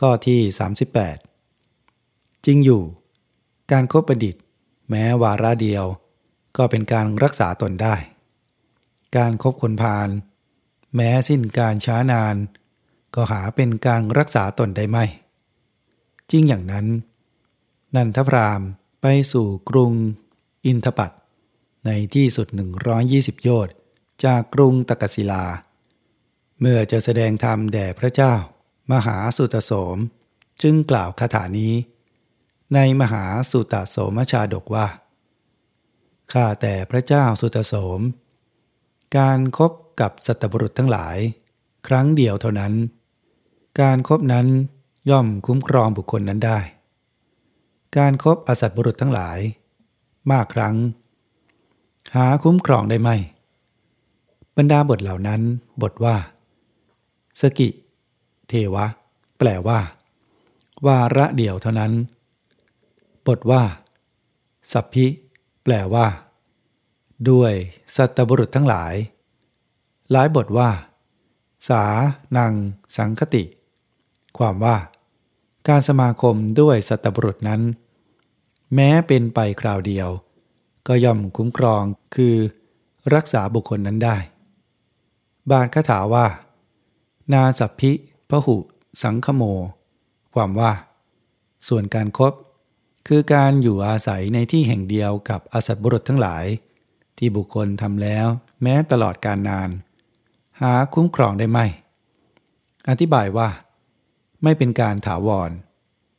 ข้อที่ 38 จริงอยู่ การครบบัณฑิต แม้วาระเดียว ก็เป็นการรักษาตนได้ การครบคนพาลแม้สิ้นการช้านาน ก็หาเป็นการรักษาตนได้ไม่ จริงอย่างนั้น นันทพรามไปสู่กรุงอินทปัตในที่สุด 120 โยชน์จากกรุงตะกศิลา เมื่อจะแสดงธรรมแด่พระเจ้า มหาสุตโสมจึงกล่าวคาถานี้ ในมหาสุตโสมชาดกว่า ข้าแต่พระเจ้าสุตโสม การครบกับสัตบุรุษทั้งหลาย ครั้งเดียวเท่านั้น การครบนั้นย่อมคุ้มครองบุคคลนั้นได้ การครบอสัตบุรุษทั้งหลาย มากครั้ง หาคุ้มครองได้ไหม บรรดาบทเหล่านั้นบทว่า สกิ เทวะ แปลว่า วาระเดียวเท่านั้น บทว่า สัพพิ แปลว่า ด้วยสัตบุรุษทั้งหลาย หลายบทว่า สา นัง สังคติ ความว่า การสมาคมด้วยสัตบุรุษนั้น แม้เป็นไปคราวเดียว ก็ย่อมคุ้มครองคือ รักษาบุคคลนั้นได้บาทคาถาว่า นาสัพพิ พหุสังคโม ความว่า ส่วนการครบคือการอยู่อาศัยในที่แห่งเดียวกับอสัตบุรุษทั้งหลาย ที่บุคคลทำแล้วแม้ตลอดการนาน หาคุ้มครองได้ไหม อธิบายว่า ไม่เป็นการถาวร